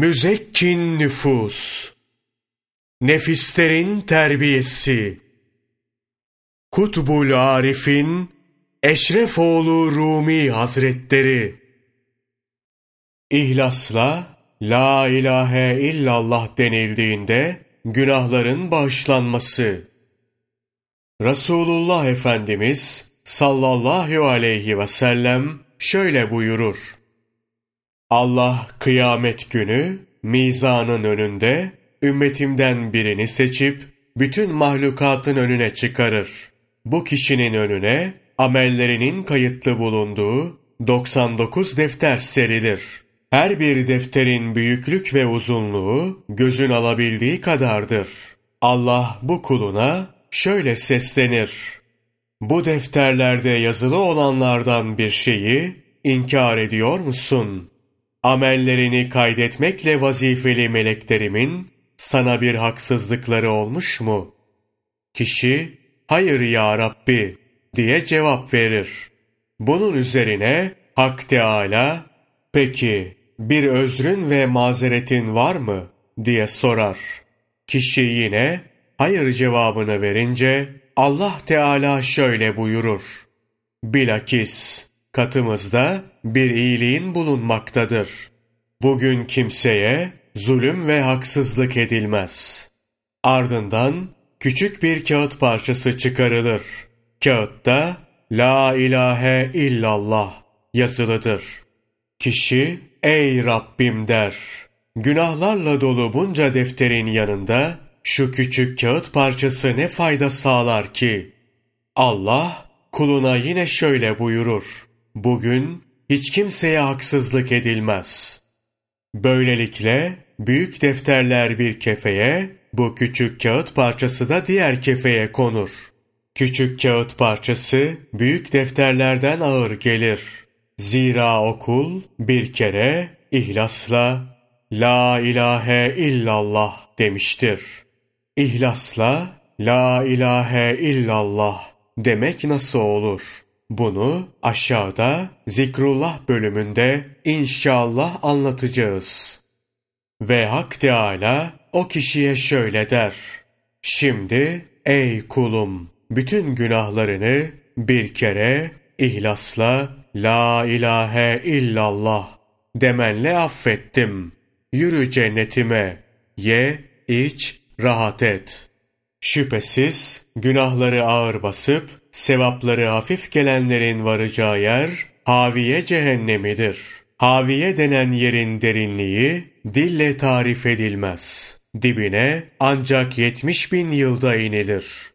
Müzekkin nüfus, nefislerin terbiyesi, Kutbul Arif'in Eşrefoğlu Rumi Hazretleri, İhlasla La ilahe illallah denildiğinde günahların bağışlanması. Resulullah Efendimiz sallallahu aleyhi ve sellem şöyle buyurur. Allah kıyamet günü mizanın önünde ümmetimden birini seçip bütün mahlukatın önüne çıkarır. Bu kişinin önüne amellerinin kayıtlı bulunduğu 99 defter serilir. Her bir defterin büyüklük ve uzunluğu gözün alabildiği kadardır. Allah bu kuluna şöyle seslenir. Bu defterlerde yazılı olanlardan bir şeyi inkar ediyor musun? Amellerini kaydetmekle vazifeli meleklerimin sana bir haksızlıkları olmuş mu? Kişi, hayır ya Rabbi diye cevap verir. Bunun üzerine Hak Teala, peki bir özrün ve mazeretin var mı diye sorar. Kişi yine hayır cevabını verince Allah Teala şöyle buyurur. Bilakis katımızda bir iyiliğin bulunmaktadır. Bugün kimseye zulüm ve haksızlık edilmez. Ardından küçük bir kağıt parçası çıkarılır. Kağıtta La ilahe illallah yazılıdır. Kişi ey Rabbim der. Günahlarla dolu bunca defterin yanında şu küçük kağıt parçası ne fayda sağlar ki? Allah kuluna yine şöyle buyurur. Bugün hiç kimseye haksızlık edilmez. Böylelikle büyük defterler bir kefeye, bu küçük kağıt parçası da diğer kefeye konur. Küçük kağıt parçası büyük defterlerden ağır gelir. Zira okul bir kere ihlasla La ilahe illallah demiştir. İhlasla La ilahe illallah demek nasıl olur? Bunu aşağıda zikrullah bölümünde inşallah anlatacağız. Ve Hak Teala o kişiye şöyle der. Şimdi ey kulum bütün günahlarını bir kere ihlasla la ilahe illallah demenle affettim. Yürü cennetime, ye, iç, rahat et. Şüphesiz günahları ağır basıp sevapları hafif gelenlerin varacağı yer Haviye cehennemidir. Haviye denen yerin derinliği dille tarif edilmez. Dibine ancak yetmiş bin yılda inilir.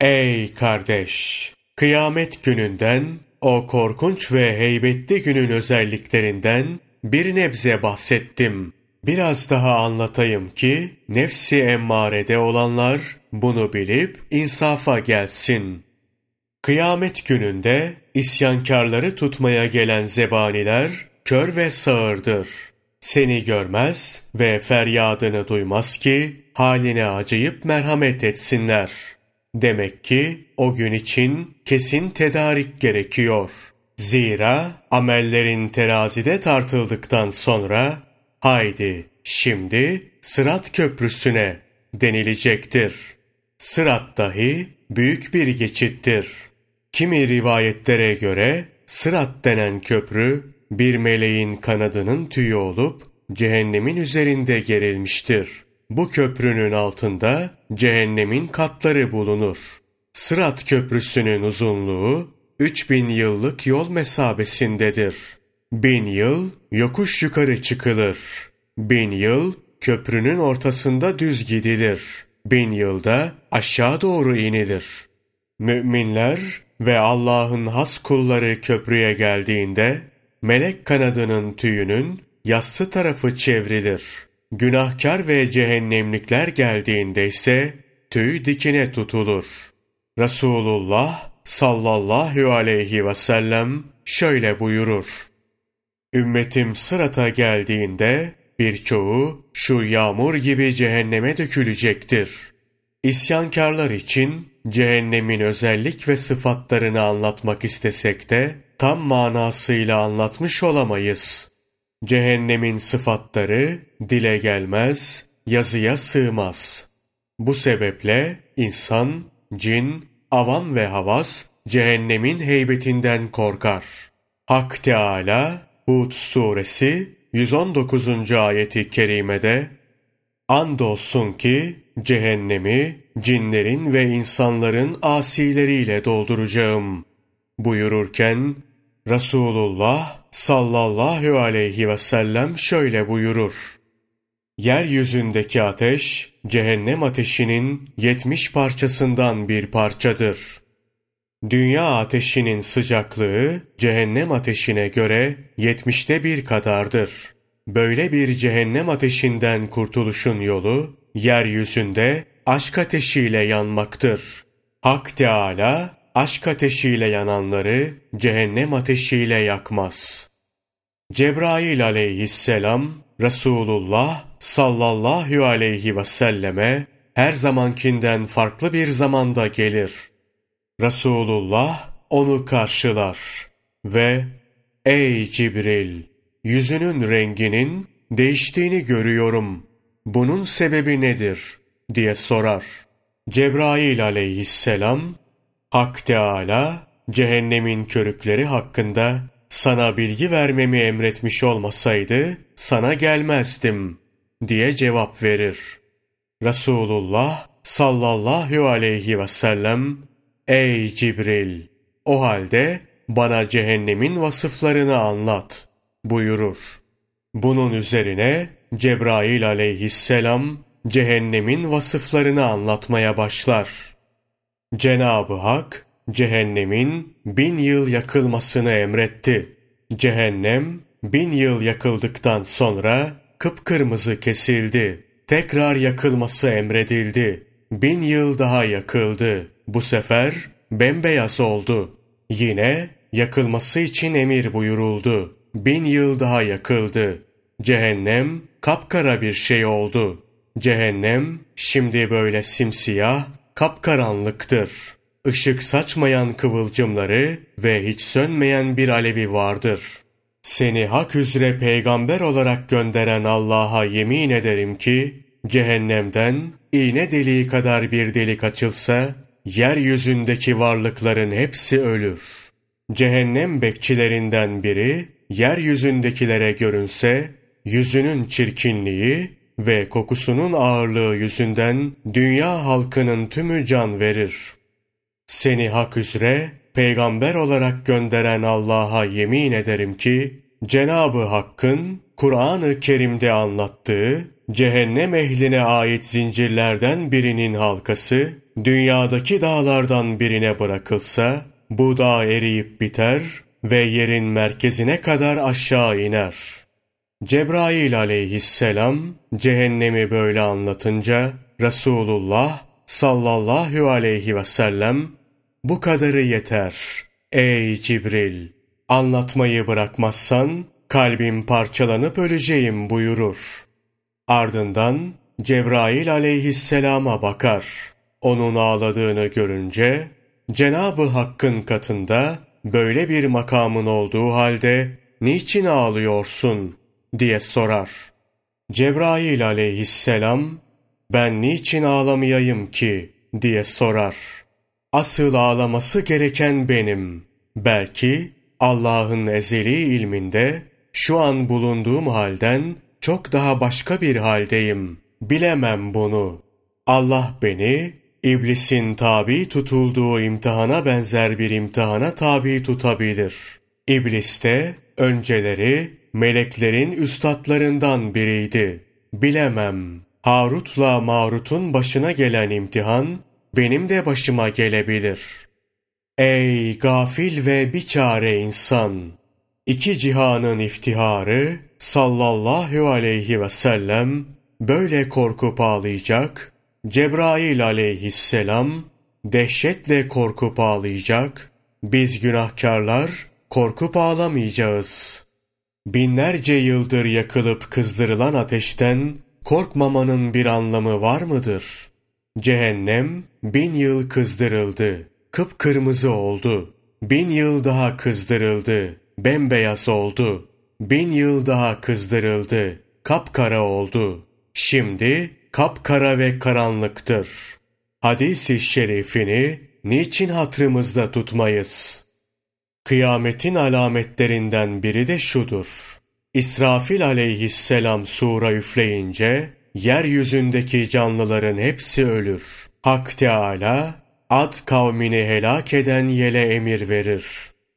Ey kardeş! Kıyamet gününden, o korkunç ve heybetli günün özelliklerinden bir nebze bahsettim. Biraz daha anlatayım ki nefsi emmarede olanlar bunu bilip insafa gelsin. Kıyamet gününde isyankarları tutmaya gelen zebaniler kör ve sağırdır. Seni görmez ve feryadını duymaz ki haline acıyıp merhamet etsinler. Demek ki o gün için kesin tedarik gerekiyor. Zira amellerin terazide tartıldıktan sonra haydi şimdi Sırat Köprüsü'ne denilecektir. Sırat dahi büyük bir geçittir.'' Kimi rivayetlere göre Sırat denen köprü bir meleğin kanadının tüyü olup cehennemin üzerinde gerilmiştir. Bu köprünün altında cehennemin katları bulunur. Sırat köprüsünün uzunluğu 3000 yıllık yol mesabesindedir. Bin yıl yokuş yukarı çıkılır. Bin yıl köprünün ortasında düz gidilir. Bin yılda aşağı doğru inilir. Müminler ve Allah'ın has kulları köprüye geldiğinde, melek kanadının tüyünün yassı tarafı çevrilir. Günahkar ve cehennemlikler geldiğinde ise tüy dikine tutulur. Resulullah sallallahu aleyhi ve sellem şöyle buyurur. Ümmetim sırata geldiğinde birçoğu şu yağmur gibi cehenneme dökülecektir. İsyankarlar için cehennemin özellik ve sıfatlarını anlatmak istesek de tam manasıyla anlatmış olamayız. Cehennemin sıfatları dile gelmez, yazıya sığmaz. Bu sebeple insan, cin, avam ve havas cehennemin heybetinden korkar. Hak Teala Hud suresi 119. ayeti kerimede Andolsun ki cehennemi cinlerin ve insanların asileriyle dolduracağım buyururken Resulullah sallallahu aleyhi ve sellem şöyle buyurur. Yeryüzündeki ateş, cehennem ateşinin yetmiş parçasından bir parçadır. Dünya ateşinin sıcaklığı, cehennem ateşine göre yetmişte bir kadardır. Böyle bir cehennem ateşinden kurtuluşun yolu, yeryüzünde aşk ateşiyle yanmaktır. Hak Teala, aşk ateşiyle yananları cehennem ateşiyle yakmaz. Cebrail aleyhisselam, Resulullah sallallahu aleyhi ve selleme her zamankinden farklı bir zamanda gelir. Resulullah onu karşılar ve ''Ey Cibril, yüzünün renginin değiştiğini görüyorum. Bunun sebebi nedir?'' Diye sorar. Cebrail aleyhisselam, Hak Teala, cehennemin körükleri hakkında sana bilgi vermemi emretmiş olmasaydı sana gelmezdim diye cevap verir. Resulullah sallallahu aleyhi ve sellem Ey Cibril! O halde bana cehennemin vasıflarını anlat buyurur. Bunun üzerine Cebrail aleyhisselam cehennemin vasıflarını anlatmaya başlar. Cenab-ı Hak cehennemin bin yıl yakılmasını emretti. Cehennem bin yıl yakıldıktan sonra kıpkırmızı kesildi. Tekrar yakılması emredildi. Bin yıl daha yakıldı. Bu sefer bembeyaz oldu. Yine yakılması için emir buyuruldu. Bin yıl daha yakıldı. Cehennem kapkara bir şey oldu. Cehennem şimdi böyle simsiyah, kapkaranlıktır. Işık saçmayan kıvılcımları ve hiç sönmeyen bir alevi vardır. Seni hak üzere peygamber olarak gönderen Allah'a yemin ederim ki, cehennemden iğne deliği kadar bir delik açılsa, yeryüzündeki varlıkların hepsi ölür. Cehennem bekçilerinden biri, yeryüzündekilere görünse, yüzünün çirkinliği ve kokusunun ağırlığı yüzünden dünya halkının tümü can verir. Seni hak üzere peygamber olarak gönderen Allah'a yemin ederim ki, Cenabı Hakk'ın Kur'an-ı Kerim'de anlattığı cehennem ehline ait zincirlerden birinin halkası dünyadaki dağlardan birine bırakılsa bu dağ eriyip biter ve yerin merkezine kadar aşağı iner. Cebrail aleyhisselam cehennemi böyle anlatınca Resulullah sallallahu aleyhi ve sellem bu kadarı yeter. Ey Cibril! Anlatmayı bırakmazsan kalbim parçalanıp öleceğim buyurur. Ardından Cebrail aleyhisselama bakar. Onun ağladığını görünce Cenabı Hakk'ın katında böyle bir makamın olduğu halde niçin ağlıyorsun diye sorar. Cebrail aleyhisselam ben niçin ağlamayayım ki diye sorar. Asıl ağlaması gereken benim. Belki Allah'ın ezeli ilminde şu an bulunduğum halden çok daha başka bir haldeyim. Bilemem bunu. Allah beni iblisin tabi tutulduğu imtihana benzer bir imtihana tabi tutabilir. İblis de önceleri meleklerin üstadlarından biriydi. Bilemem. Harut'la Marut'un başına gelen imtihan benim de başıma gelebilir. Ey gafil ve biçare insan! İki cihanın iftiharı sallallahu aleyhi ve sellem böyle korkup ağlayacak, Cebrail aleyhisselam dehşetle korkup ağlayacak, biz günahkarlar korkup ağlamayacağız. Binlerce yıldır yakılıp kızdırılan ateşten korkmamanın bir anlamı var mıdır? Cehennem bin yıl kızdırıldı, kıpkırmızı oldu. Bin yıl daha kızdırıldı, bembeyaz oldu. bin yıl daha kızdırıldı, kapkara oldu. Şimdi kapkara ve karanlıktır. Hadis-i şerifini niçin hatırımızda tutmayız? Kıyametin alametlerinden biri de şudur. İsrafil aleyhisselam sura üfleyince, yeryüzündeki canlıların hepsi ölür. Hak Teala, Ad kavmini helak eden yele emir verir.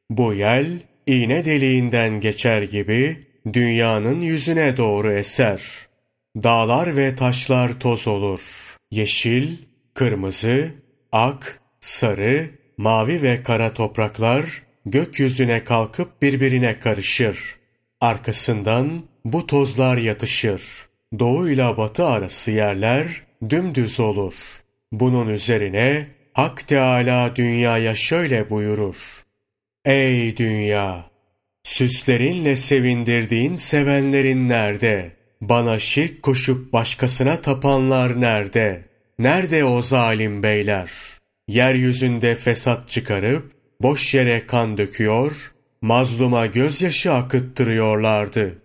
Bu yel, iğne deliğinden geçer gibi, dünyanın yüzüne doğru eser. Dağlar ve taşlar toz olur. Yeşil, kırmızı, ak, sarı, mavi ve kara topraklar, gökyüzüne kalkıp birbirine karışır. Arkasından bu tozlar yatışır. Doğu ile batı arası yerler dümdüz olur. Bunun üzerine Hak Teala dünyaya şöyle buyurur. Ey dünya! Süslerinle sevindirdiğin sevenlerin nerede? Bana şirk koşup başkasına tapanlar nerede? Nerede o zalim beyler? Yeryüzünde fesat çıkarıp, boş yere kan döküyor, mazluma gözyaşı akıttırıyorlardı.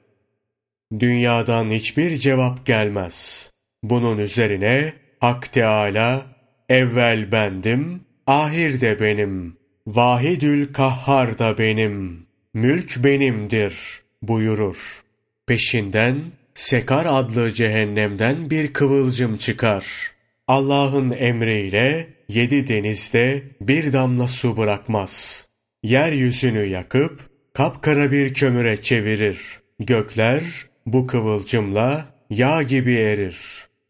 Dünyadan hiçbir cevap gelmez. Bunun üzerine Hak Teala, evvel bendim, ahir de benim, vahidül kahhar da benim, mülk benimdir buyurur. Peşinden Sekar adlı cehennemden bir kıvılcım çıkar. Allah'ın emriyle yedi denizde bir damla su bırakmaz. Yeryüzünü yakıp kapkara bir kömüre çevirir. Gökler bu kıvılcımla yağ gibi erir.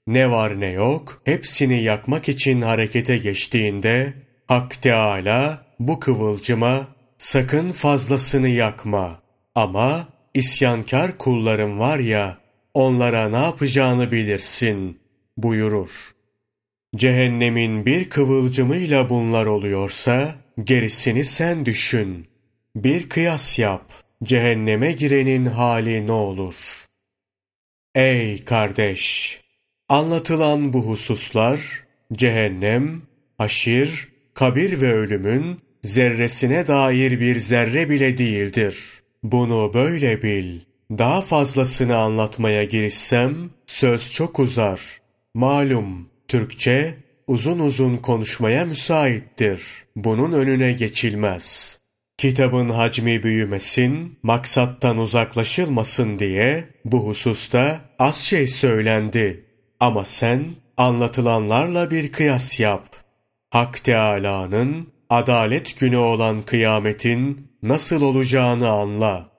Ne var ne yok hepsini yakmak için harekete geçtiğinde Hak Teâlâ bu kıvılcıma sakın fazlasını yakma ama isyankar kullarım var ya onlara ne yapacağını bilirsin buyurur. Cehennemin bir kıvılcımıyla bunlar oluyorsa gerisini sen düşün. Bir kıyas yap. Cehenneme girenin hali ne olur? Ey kardeş! Anlatılan bu hususlar cehennem, haşir, kabir ve ölümün zerresine dair bir zerre bile değildir. Bunu böyle bil. Daha fazlasını anlatmaya girişsem söz çok uzar. Malum Türkçe uzun uzun konuşmaya müsaittir. Bunun önüne geçilmez. Kitabın hacmi büyümesin, maksattan uzaklaşılmasın diye bu hususta az şey söylendi. Ama sen anlatılanlarla bir kıyas yap. Hak Teâlâ'nın adalet günü olan kıyametin nasıl olacağını anla.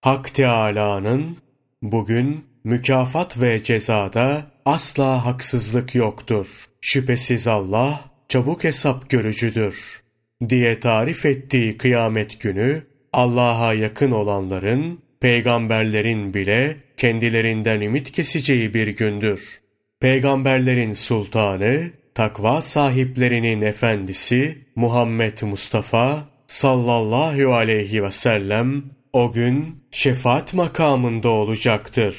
Hak Teâlâ'nın bugün mükafat ve cezada asla haksızlık yoktur. Şüphesiz Allah çabuk hesap görücüdür. Diye tarif ettiği kıyamet günü Allah'a yakın olanların, peygamberlerin bile kendilerinden ümit keseceği bir gündür. Peygamberlerin sultanı, takva sahiplerinin efendisi Muhammed Mustafa sallallahu aleyhi ve sellem o gün şefaat makamında olacaktır.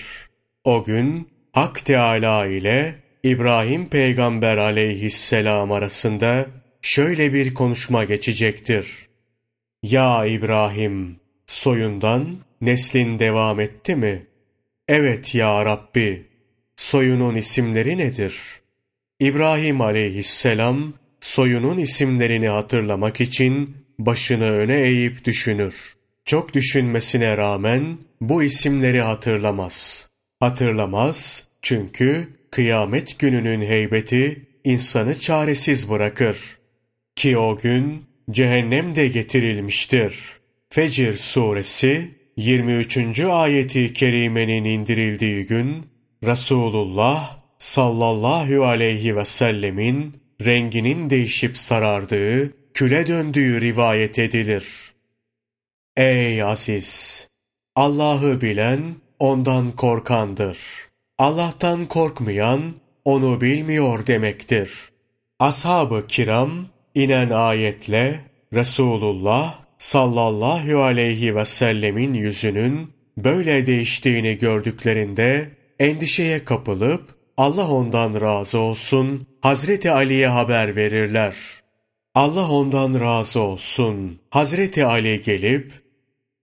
O gün Hak Teâlâ ile İbrahim peygamber aleyhisselam arasında şöyle bir konuşma geçecektir. Ya İbrahim, soyundan neslin devam etti mi? Evet ya Rabbi, soyunun isimleri nedir? İbrahim aleyhisselam, soyunun isimlerini hatırlamak için başını öne eğip düşünür. Çok düşünmesine rağmen bu isimleri hatırlamaz. Hatırlamaz çünkü kıyamet gününün heybeti insanı çaresiz bırakır. Ki o gün cehennem de getirilmiştir. Fecir suresi 23. ayeti kerimenin indirildiği gün Resulullah sallallahu aleyhi ve sellemin renginin değişip sarardığı, küle döndüğü rivayet edilir. Ey aziz! Allah'ı bilen ondan korkandır. Allah'tan korkmayan onu bilmiyor demektir. Ashab-ı kiram inen ayetle Resulullah sallallahu aleyhi ve sellemin yüzünün böyle değiştiğini gördüklerinde endişeye kapılıp Allah ondan razı olsun Hazreti Ali'ye haber verirler. Allah ondan razı olsun. Hazreti Ali gelip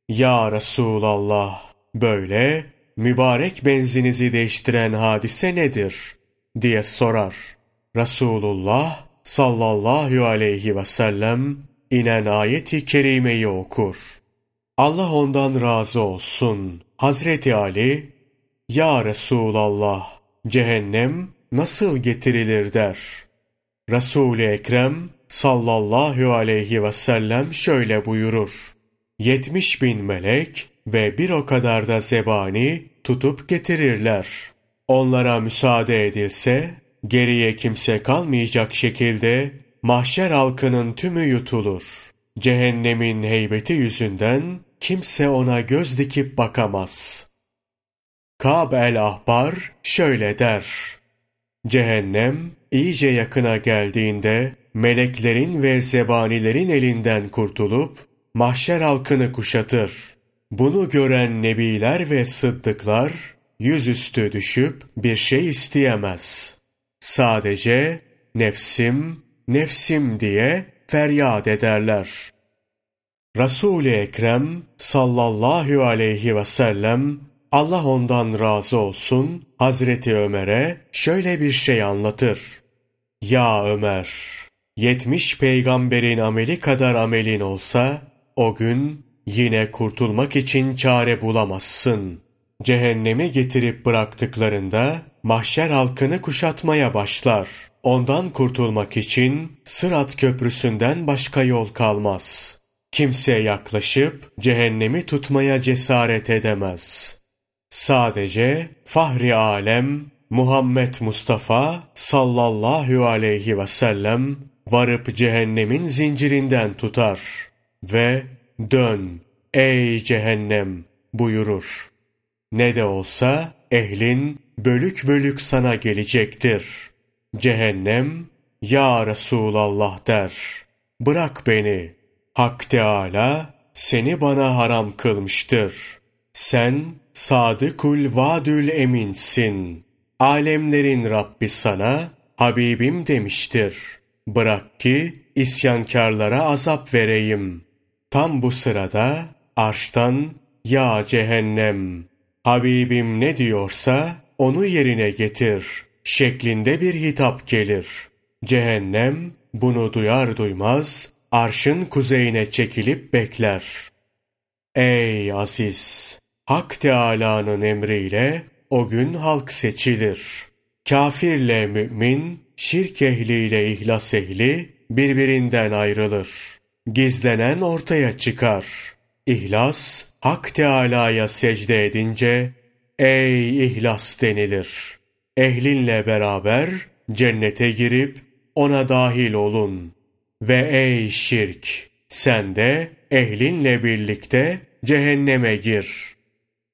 Ya Resulallah, böyle mübarek benzinizi değiştiren hadise nedir? diye sorar. Resulullah sallallahu aleyhi ve sellem inen ayeti kerimeyi okur. Allah ondan razı olsun. Hazreti Ali, Ya Resulallah, cehennem nasıl getirilir der. Resul-i Ekrem sallallahu aleyhi ve sellem şöyle buyurur. Yetmiş bin melek ve bir o kadar da zebani tutup getirirler. Onlara müsaade edilse, geriye kimse kalmayacak şekilde mahşer halkının tümü yutulur. Cehennemin heybeti yüzünden kimse ona göz dikip bakamaz. Kab el-Ahbar şöyle der. Cehennem iyice yakına geldiğinde meleklerin ve zebanilerin elinden kurtulup mahşer halkını kuşatır. Bunu gören nebiler ve sıddıklar yüzüstü düşüp bir şey isteyemez. Sadece nefsim, nefsim diye feryat ederler. Resul-i Ekrem sallallahu aleyhi ve sellem Allah ondan razı olsun Hazreti Ömer'e şöyle bir şey anlatır. Ya Ömer, yetmiş peygamberin ameli kadar amelin olsa, o gün yine kurtulmak için çare bulamazsın. Cehennemi getirip bıraktıklarında mahşer halkını kuşatmaya başlar. Ondan kurtulmak için Sırat Köprüsü'nden başka yol kalmaz. Kimse yaklaşıp cehennemi tutmaya cesaret edemez. Sadece Fahri Alem Muhammed Mustafa sallallahu aleyhi ve sellem varıp cehennemin zincirinden tutar ve dön ey cehennem buyurur. Ne de olsa ehlin bölük bölük sana gelecektir. Cehennem ya Resulallah der. Bırak beni. Hak Teala seni bana haram kılmıştır. Sen sadıkul vadül eminsin. Alemlerin Rabbi sana Habibim demiştir. Bırak ki isyankarlara azap vereyim. Tam bu sırada arştan ya cehennem Habibim ne diyorsa onu yerine getir şeklinde bir hitap gelir. Cehennem bunu duyar duymaz arşın kuzeyine çekilip bekler. Ey aziz! Hak Teâlâ'nın emriyle o gün halk seçilir. Kafirle mümin, şirk ehliyle ihlas ehli birbirinden ayrılır. Gizlenen ortaya çıkar. İhlas, Hak Teâlâ'ya secde edince, ey ihlas denilir. Ehlinle beraber cennete girip ona dahil olun. Ve ey şirk, sen de ehlinle birlikte cehenneme gir.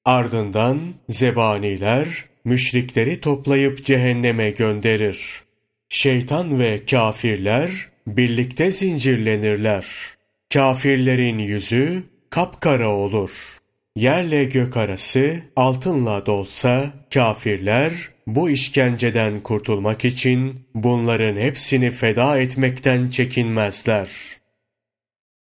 Ardından zebaniler müşrikleri toplayıp cehenneme gönderir. Şeytan ve kafirler birlikte zincirlenirler. Kafirlerin yüzü kapkara olur. Yerle gök arası altınla dolsa kafirler bu işkenceden kurtulmak için bunların hepsini feda etmekten çekinmezler.''